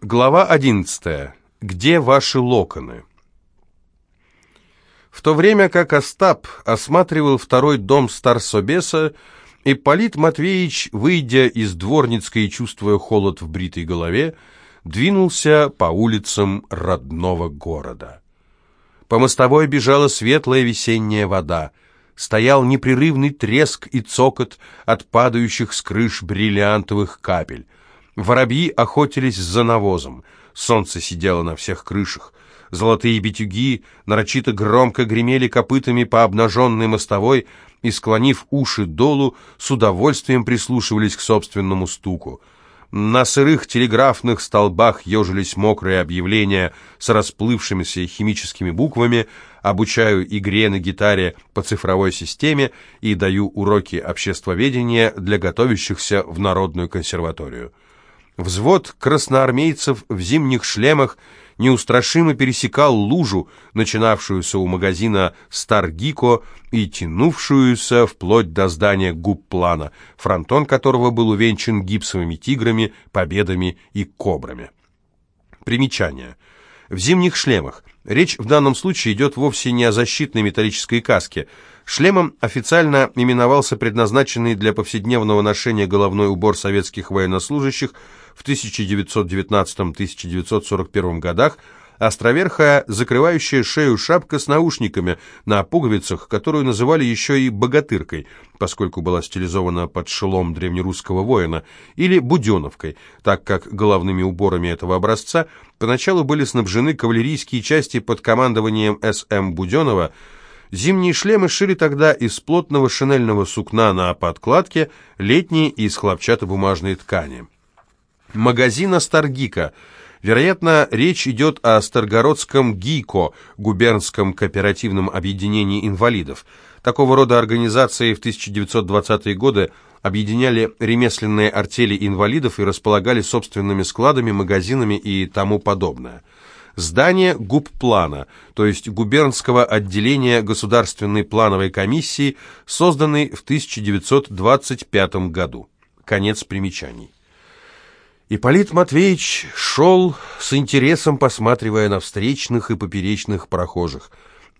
Глава 11. Где ваши локоны? В то время как Остап осматривал второй дом Старсобеса, Ипполит Матвеевич, выйдя из дворницкой и чувствуя холод в бритой голове, двинулся по улицам родного города. По мостовой бежала светлая весенняя вода, стоял непрерывный треск и цокот от падающих с крыш бриллиантовых капель. Воробьи охотились за навозом. Солнце сидело на всех крышах. Золотые битюги нарочито громко гремели копытами по обнаженной мостовой и, склонив уши долу, с удовольствием прислушивались к собственному стуку. На сырых телеграфных столбах ежились мокрые объявления с расплывшимися химическими буквами «Обучаю игре на гитаре по цифровой системе» и «Даю уроки обществоведения для готовящихся в Народную консерваторию». Взвод красноармейцев в зимних шлемах неустрашимо пересекал лужу, начинавшуюся у магазина «Старгико» и тянувшуюся вплоть до здания губплана, фронтон которого был увенчан гипсовыми тиграми, победами и кобрами. Примечание. В зимних шлемах. Речь в данном случае идет вовсе не о защитной металлической каске. Шлемом официально именовался предназначенный для повседневного ношения головной убор советских военнослужащих – в 1919-1941 годах островерхая, закрывающая шею шапка с наушниками на пуговицах, которую называли еще и «богатыркой», поскольку была стилизована под шелом древнерусского воина, или «буденовкой», так как головными уборами этого образца поначалу были снабжены кавалерийские части под командованием С.М. Буденова, Зимние шлемы шили тогда из плотного шинельного сукна на подкладке, летние из хлопчатобумажной ткани магазина «Старгика». Вероятно, речь идет о Старгородском ГИКО, губернском кооперативном объединении инвалидов. Такого рода организации в 1920-е годы объединяли ремесленные артели инвалидов и располагали собственными складами, магазинами и тому подобное. Здание губплана, то есть губернского отделения Государственной плановой комиссии, созданный в 1925 году. Конец примечаний. Ипполит Матвеевич шел с интересом, посматривая на встречных и поперечных прохожих.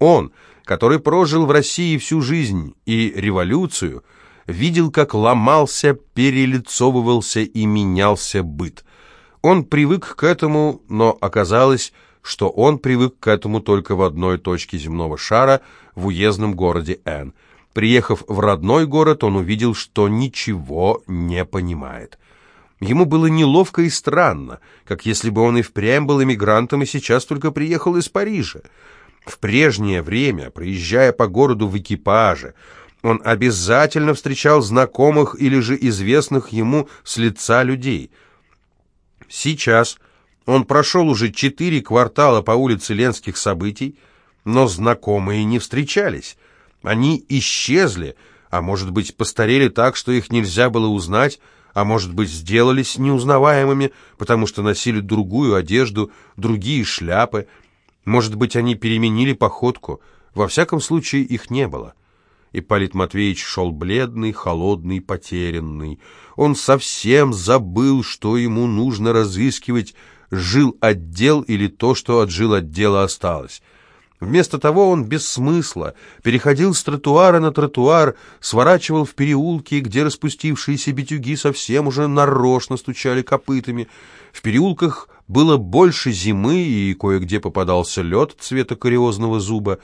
Он, который прожил в России всю жизнь и революцию, видел, как ломался, перелицовывался и менялся быт. Он привык к этому, но оказалось, что он привык к этому только в одной точке земного шара, в уездном городе Н. Приехав в родной город, он увидел, что ничего не понимает. Ему было неловко и странно, как если бы он и впрямь был эмигрантом и сейчас только приехал из Парижа. В прежнее время, проезжая по городу в экипаже, он обязательно встречал знакомых или же известных ему с лица людей. Сейчас он прошел уже четыре квартала по улице Ленских событий, но знакомые не встречались. Они исчезли, а может быть постарели так, что их нельзя было узнать, а может быть, сделались неузнаваемыми, потому что носили другую одежду, другие шляпы. Может быть, они переменили походку. Во всяком случае, их не было. Ипполит Матвеевич шел бледный, холодный, потерянный. Он совсем забыл, что ему нужно разыскивать, жил отдел или то, что от жил отдела осталось. Вместо того он без смысла переходил с тротуара на тротуар, сворачивал в переулки, где распустившиеся битюги совсем уже нарочно стучали копытами. В переулках было больше зимы, и кое-где попадался лед цвета кариозного зуба.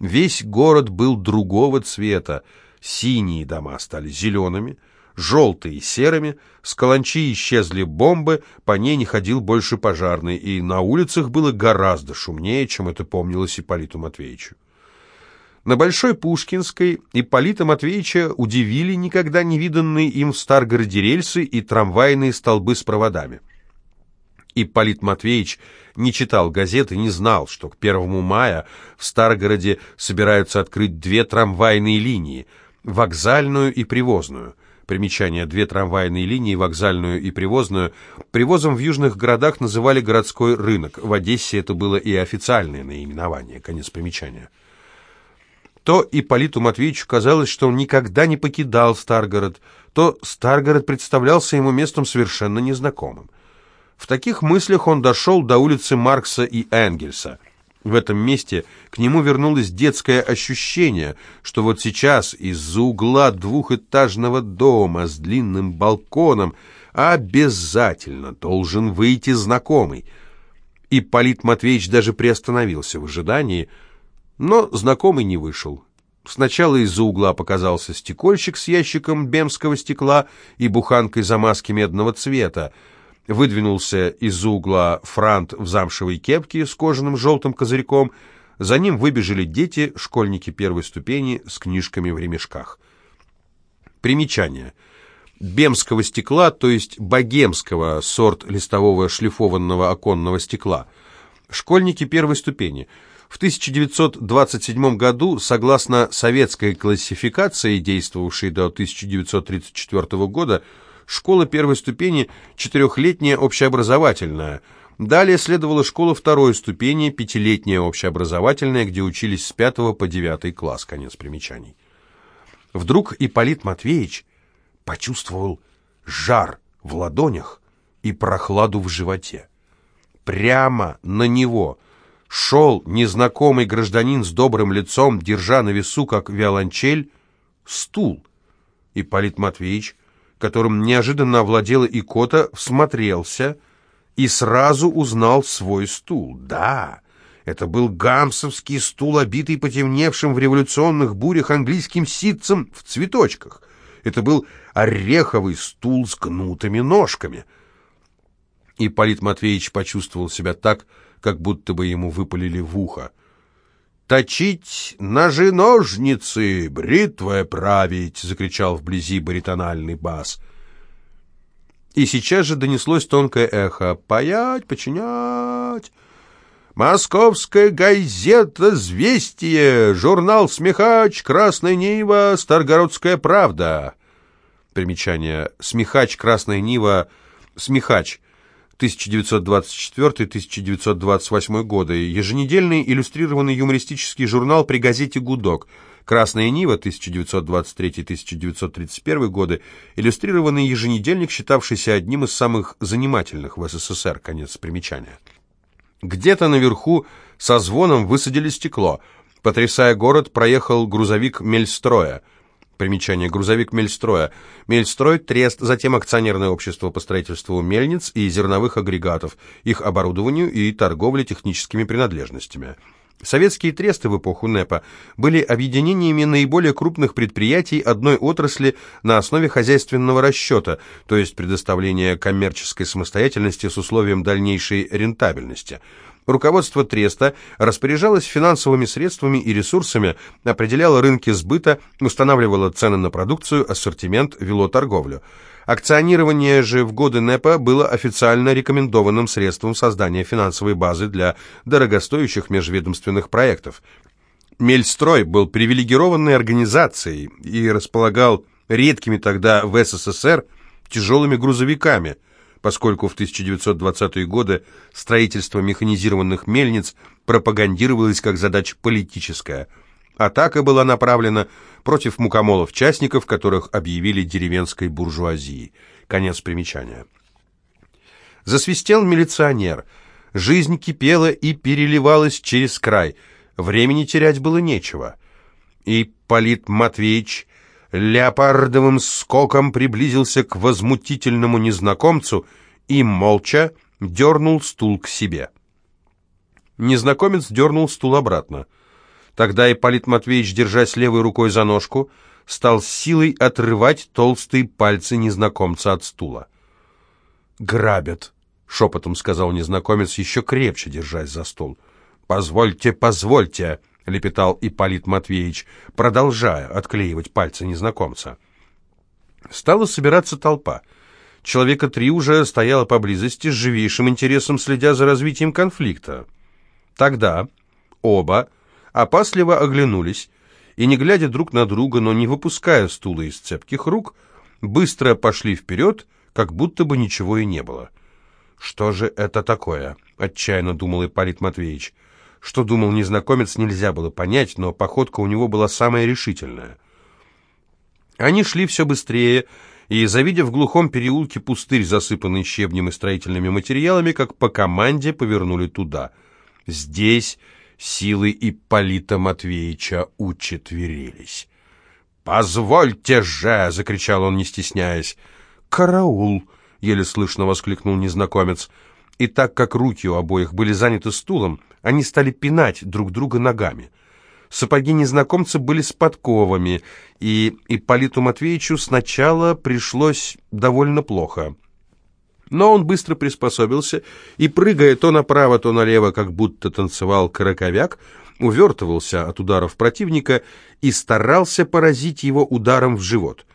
Весь город был другого цвета. Синие дома стали зелеными, желтые серыми, с каланчи исчезли бомбы, по ней не ходил больше пожарный, и на улицах было гораздо шумнее, чем это помнилось Ипполиту Матвеевичу. На Большой Пушкинской Ипполита Матвеевича удивили никогда не виданные им в Старгороде рельсы и трамвайные столбы с проводами. Ипполит Матвеевич не читал газеты, не знал, что к 1 мая в Старгороде собираются открыть две трамвайные линии – вокзальную и привозную – Примечание. Две трамвайные линии, вокзальную и привозную. Привозом в южных городах называли городской рынок. В Одессе это было и официальное наименование. Конец примечания. То Ипполиту Матвеевичу казалось, что он никогда не покидал Старгород, то Старгород представлялся ему местом совершенно незнакомым. В таких мыслях он дошел до улицы Маркса и Энгельса. В этом месте к нему вернулось детское ощущение, что вот сейчас из-за угла двухэтажного дома с длинным балконом обязательно должен выйти знакомый. И Полит Матвеевич даже приостановился в ожидании, но знакомый не вышел. Сначала из-за угла показался стекольщик с ящиком бемского стекла и буханкой замазки медного цвета, выдвинулся из-за угла франт в замшевой кепке с кожаным желтым козырьком. За ним выбежали дети, школьники первой ступени, с книжками в ремешках. Примечание. Бемского стекла, то есть богемского, сорт листового шлифованного оконного стекла. Школьники первой ступени. В 1927 году, согласно советской классификации, действовавшей до 1934 года, школа первой ступени четырехлетняя общеобразовательная. Далее следовала школа второй ступени, пятилетняя общеобразовательная, где учились с пятого по девятый класс. Конец примечаний. Вдруг Ипполит Матвеевич почувствовал жар в ладонях и прохладу в животе. Прямо на него шел незнакомый гражданин с добрым лицом, держа на весу, как виолончель, стул. Ипполит Матвеевич которым неожиданно овладела икота, всмотрелся и сразу узнал свой стул. Да, это был гамсовский стул, обитый потемневшим в революционных бурях английским ситцем в цветочках. Это был ореховый стул с гнутыми ножками. И Полит Матвеевич почувствовал себя так, как будто бы ему выпалили в ухо точить ножи-ножницы, бритвой править!» — закричал вблизи баритональный бас. И сейчас же донеслось тонкое эхо. «Паять, починять!» «Московская газета «Звестие», журнал «Смехач», «Красная Нива», «Старгородская правда». Примечание. «Смехач», «Красная Нива», «Смехач». 1924-1928 годы, еженедельный иллюстрированный юмористический журнал при газете «Гудок», «Красная Нива» 1923-1931 годы, иллюстрированный еженедельник, считавшийся одним из самых занимательных в СССР, конец примечания. Где-то наверху со звоном высадили стекло. Потрясая город, проехал грузовик Мельстроя. Примечание. Грузовик Мельстроя. Мельстрой – Трест, затем акционерное общество по строительству мельниц и зерновых агрегатов, их оборудованию и торговле техническими принадлежностями. Советские тресты в эпоху НЭПа были объединениями наиболее крупных предприятий одной отрасли на основе хозяйственного расчета, то есть предоставления коммерческой самостоятельности с условием дальнейшей рентабельности – Руководство Треста распоряжалось финансовыми средствами и ресурсами, определяло рынки сбыта, устанавливало цены на продукцию, ассортимент, вело торговлю. Акционирование же в годы НЭПа было официально рекомендованным средством создания финансовой базы для дорогостоящих межведомственных проектов. Мельстрой был привилегированной организацией и располагал редкими тогда в СССР тяжелыми грузовиками – поскольку в 1920-е годы строительство механизированных мельниц пропагандировалось как задача политическая. Атака была направлена против мукомолов-частников, которых объявили деревенской буржуазией. Конец примечания. Засвистел милиционер. Жизнь кипела и переливалась через край. Времени терять было нечего. И Полит Матвеевич леопардовым скоком приблизился к возмутительному незнакомцу и молча дернул стул к себе. Незнакомец дернул стул обратно. Тогда Ипполит Матвеевич, держась левой рукой за ножку, стал силой отрывать толстые пальцы незнакомца от стула. «Грабят», — шепотом сказал незнакомец, еще крепче держась за стол. «Позвольте, позвольте», — лепетал Ипполит Матвеевич, продолжая отклеивать пальцы незнакомца. Стала собираться толпа. Человека три уже стояло поблизости с живейшим интересом, следя за развитием конфликта. Тогда оба опасливо оглянулись и, не глядя друг на друга, но не выпуская стула из цепких рук, быстро пошли вперед, как будто бы ничего и не было. «Что же это такое?» — отчаянно думал Ипполит Матвеевич. Что думал незнакомец, нельзя было понять, но походка у него была самая решительная. Они шли все быстрее, и, завидев в глухом переулке пустырь, засыпанный щебнем и строительными материалами, как по команде повернули туда. Здесь силы Ипполита Матвеевича учетверились. «Позвольте же!» — закричал он, не стесняясь. «Караул!» — еле слышно воскликнул незнакомец. И так как руки у обоих были заняты стулом, они стали пинать друг друга ногами. Сапоги незнакомца были с подковами, и Ипполиту Матвеевичу сначала пришлось довольно плохо. Но он быстро приспособился и, прыгая то направо, то налево, как будто танцевал караковяк, увертывался от ударов противника и старался поразить его ударом в живот.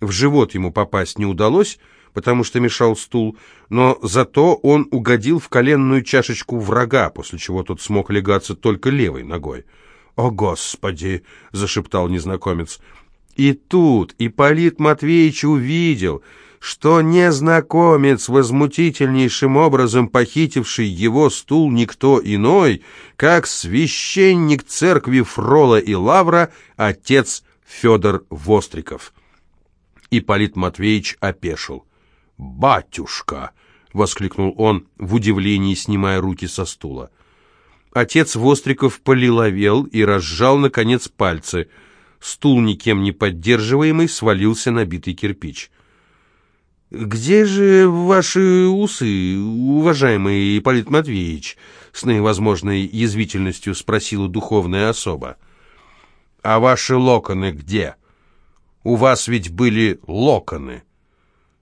В живот ему попасть не удалось, потому что мешал стул, но зато он угодил в коленную чашечку врага, после чего тот смог легаться только левой ногой. «О, Господи!» — зашептал незнакомец. И тут Ипполит Матвеевич увидел, что незнакомец, возмутительнейшим образом похитивший его стул никто иной, как священник церкви Фрола и Лавра, отец Федор Востриков. Ипполит Матвеевич опешил. «Батюшка!» — воскликнул он в удивлении, снимая руки со стула. Отец Востриков полиловел и разжал, наконец, пальцы. Стул, никем не поддерживаемый, свалился на битый кирпич. «Где же ваши усы, уважаемый Ипполит Матвеевич?» С наивозможной язвительностью спросила духовная особа. «А ваши локоны где? У вас ведь были локоны!»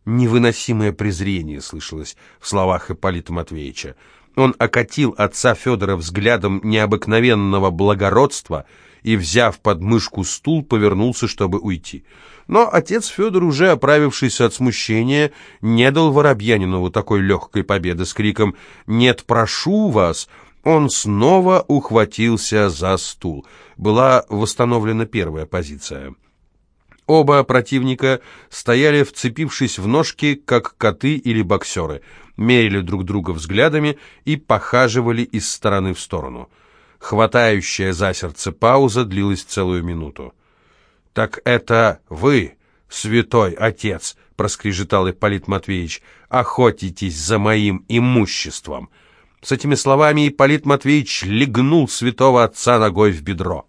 Невыносимое презрение слышалось в словах Ипполита Матвеевича. Он окатил отца Федора взглядом необыкновенного благородства и, взяв под мышку стул, повернулся, чтобы уйти. Но отец Федор, уже оправившийся от смущения, не дал Воробьянинову такой легкой победы с криком «Нет, прошу вас!» Он снова ухватился за стул. Была восстановлена первая позиция. Оба противника стояли, вцепившись в ножки, как коты или боксеры – мерили друг друга взглядами и похаживали из стороны в сторону. Хватающая за сердце пауза длилась целую минуту. «Так это вы, святой отец!» — проскрежетал Ипполит Матвеевич. «Охотитесь за моим имуществом!» С этими словами Ипполит Матвеевич легнул святого отца ногой в бедро.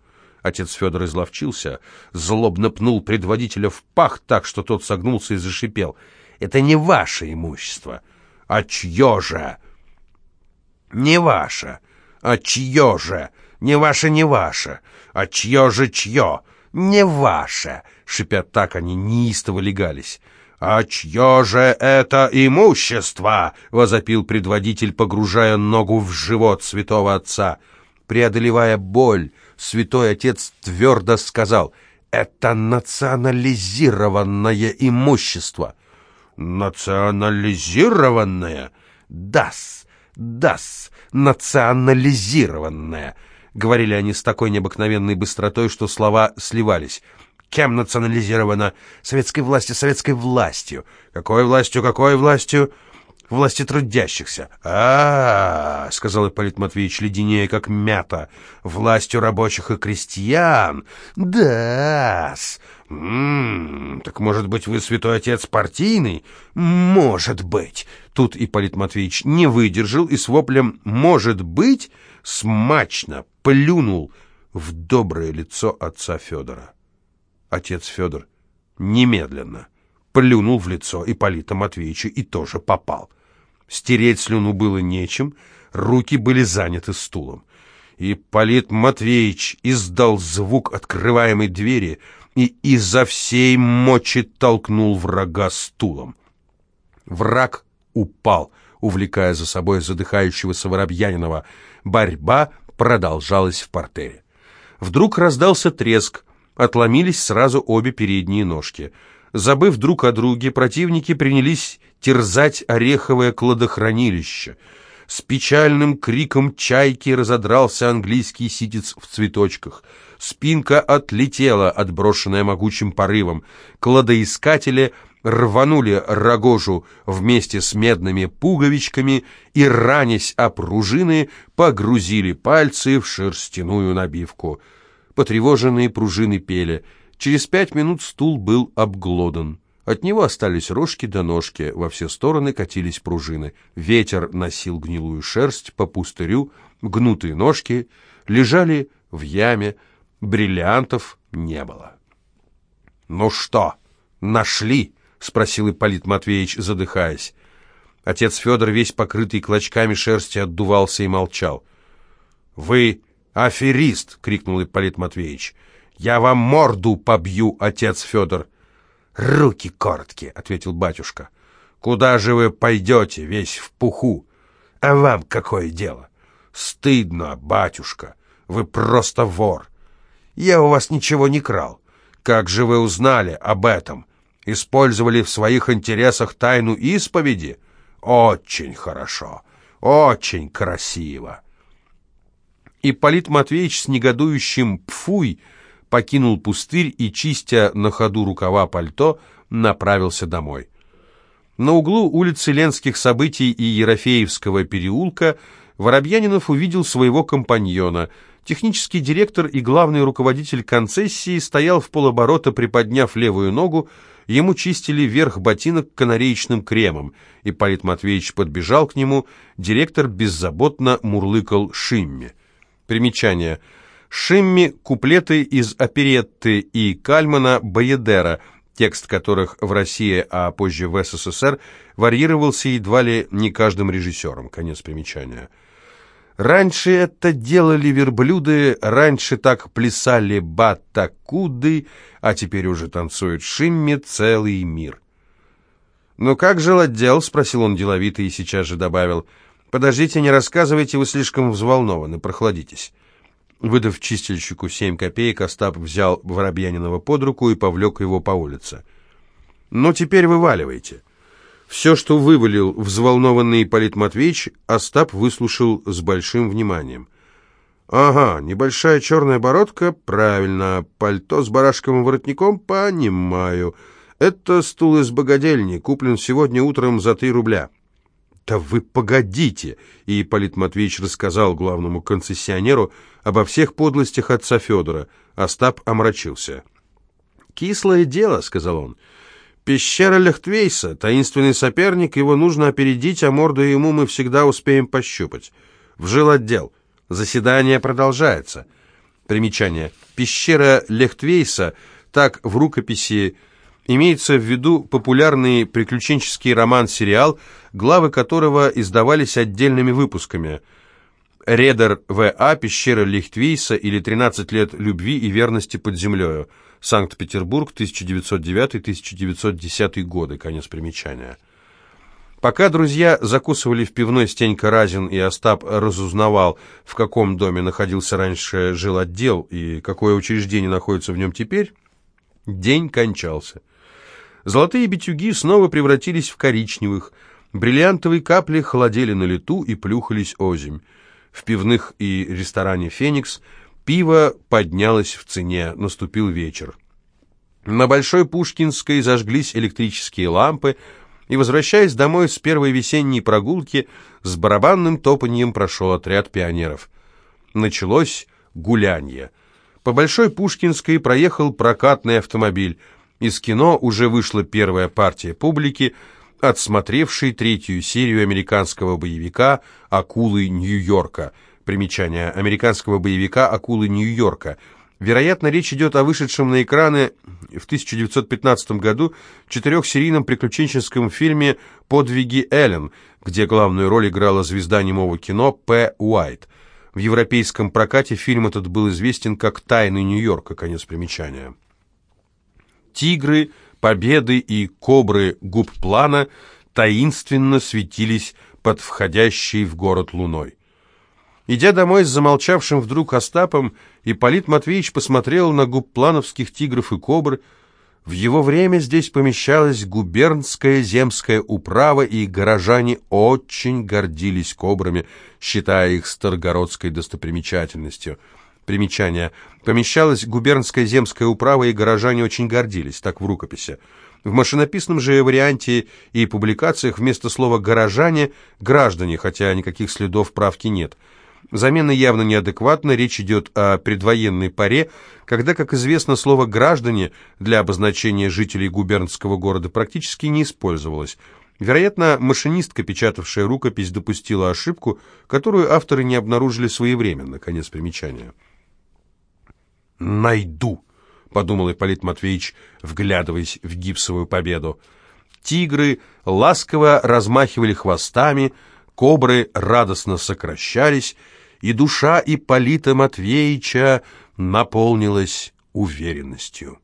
Отец Федор изловчился, злобно пнул предводителя в пах так, что тот согнулся и зашипел. «Это не ваше имущество. А чье же? Не ваше. А чье же? Не ваше, не ваше. А чье же чье? Не ваше. Шипят так они неистово легались. «А чье же это имущество?» — возопил предводитель, погружая ногу в живот святого отца. Преодолевая боль, святой отец твердо сказал, «Это национализированное имущество». «Национализированная?» «Дас, дас, национализированная», — говорили они с такой необыкновенной быстротой, что слова сливались. «Кем национализирована? Советской властью, советской властью. Какой властью, какой властью?» Власти трудящихся. А, -а, -а сказал Ипполит Матвеевич леденее, как мята, властью рабочих и крестьян. Да-с. М-м, так может быть, вы святой отец партийный? Может быть. Тут Ипполит Матвеевич не выдержал и с воплем «может быть» смачно плюнул в доброе лицо отца Федора. Отец Федор немедленно плюнул в лицо Ипполита Матвеевича и тоже попал. Стереть слюну было нечем, руки были заняты стулом. И Полит Матвеевич издал звук открываемой двери и изо всей мочи толкнул врага стулом. Враг упал, увлекая за собой задыхающегося Воробьянинова. Борьба продолжалась в портере. Вдруг раздался треск, отломились сразу обе передние ножки — Забыв друг о друге, противники принялись терзать ореховое кладохранилище. С печальным криком чайки разодрался английский ситец в цветочках. Спинка отлетела, отброшенная могучим порывом. Кладоискатели рванули рогожу вместе с медными пуговичками и, ранясь о пружины, погрузили пальцы в шерстяную набивку. Потревоженные пружины пели — Через пять минут стул был обглодан. От него остались рожки до ножки, во все стороны катились пружины. Ветер носил гнилую шерсть по пустырю, гнутые ножки лежали в яме, бриллиантов не было. «Ну что, нашли?» — спросил Ипполит Матвеевич, задыхаясь. Отец Федор, весь покрытый клочками шерсти, отдувался и молчал. «Вы аферист!» — крикнул Ипполит Матвеевич. «Я вам морду побью, отец Федор!» «Руки короткие», — ответил батюшка. «Куда же вы пойдете, весь в пуху? А вам какое дело? Стыдно, батюшка, вы просто вор. Я у вас ничего не крал. Как же вы узнали об этом? Использовали в своих интересах тайну исповеди? Очень хорошо, очень красиво». Ипполит Матвеевич с негодующим «пфуй» покинул пустырь и, чистя на ходу рукава пальто, направился домой. На углу улицы Ленских событий и Ерофеевского переулка Воробьянинов увидел своего компаньона. Технический директор и главный руководитель концессии стоял в полоборота, приподняв левую ногу, ему чистили верх ботинок канареечным кремом. и Ипполит Матвеевич подбежал к нему, директор беззаботно мурлыкал Шимми. Примечание – Шимми – куплеты из оперетты и Кальмана «Боедера», текст которых в России, а позже в СССР, варьировался едва ли не каждым режиссером. Конец примечания. Раньше это делали верблюды, раньше так плясали батакуды, а теперь уже танцует Шимми целый мир. «Ну как жил отдел?» — спросил он деловито и сейчас же добавил. «Подождите, не рассказывайте, вы слишком взволнованы, прохладитесь». Выдав чистильщику семь копеек, Остап взял Воробьянинова под руку и повлек его по улице. «Ну, теперь вываливайте». Все, что вывалил взволнованный Ипполит Матвеевич, Остап выслушал с большим вниманием. «Ага, небольшая черная бородка, правильно, пальто с барашковым воротником, понимаю. Это стул из богадельни, куплен сегодня утром за три рубля». «Да вы погодите!» И Ипполит Матвеевич рассказал главному концессионеру обо всех подлостях отца Федора. Остап омрачился. «Кислое дело», — сказал он. «Пещера Лехтвейса, таинственный соперник, его нужно опередить, а морду ему мы всегда успеем пощупать. В жилотдел. Заседание продолжается». Примечание. Пещера Лехтвейса, так в рукописи Имеется в виду популярный приключенческий роман-сериал, главы которого издавались отдельными выпусками. Редер В.А. «Пещера Лихтвейса» или «13 лет любви и верности под землею». Санкт-Петербург, 1909-1910 годы. Конец примечания. Пока друзья закусывали в пивной Стенька Разин и Остап разузнавал, в каком доме находился раньше жил отдел и какое учреждение находится в нем теперь, день кончался. Золотые битюги снова превратились в коричневых, бриллиантовые капли холодели на лету и плюхались озимь. В пивных и ресторане «Феникс» пиво поднялось в цене, наступил вечер. На Большой Пушкинской зажглись электрические лампы, и, возвращаясь домой с первой весенней прогулки, с барабанным топаньем прошел отряд пионеров. Началось гулянье. По Большой Пушкинской проехал прокатный автомобиль. Из кино уже вышла первая партия публики, отсмотревшей третью серию американского боевика «Акулы Нью-Йорка». Примечание американского боевика «Акулы Нью-Йорка». Вероятно, речь идет о вышедшем на экраны в 1915 году четырехсерийном приключенческом фильме «Подвиги Эллен», где главную роль играла звезда немого кино П. Уайт. В европейском прокате фильм этот был известен как «Тайны Нью-Йорка», конец примечания. Тигры, победы и кобры губ плана таинственно светились под входящей в город луной. Идя домой с замолчавшим вдруг Остапом, Ипполит Матвеевич посмотрел на губплановских тигров и кобр. В его время здесь помещалась губернская земская управа, и горожане очень гордились кобрами, считая их старгородской достопримечательностью – Примечание. Помещалась губернская земская управа, и горожане очень гордились, так в рукописи. В машинописном же варианте и публикациях вместо слова «горожане» — «граждане», хотя никаких следов правки нет. Замена явно неадекватна, речь идет о предвоенной паре, когда, как известно, слово «граждане» для обозначения жителей губернского города практически не использовалось. Вероятно, машинистка, печатавшая рукопись, допустила ошибку, которую авторы не обнаружили своевременно. Конец примечания. «Найду», — подумал Ипполит Матвеевич, вглядываясь в гипсовую победу. Тигры ласково размахивали хвостами, кобры радостно сокращались, и душа Ипполита Матвеевича наполнилась уверенностью.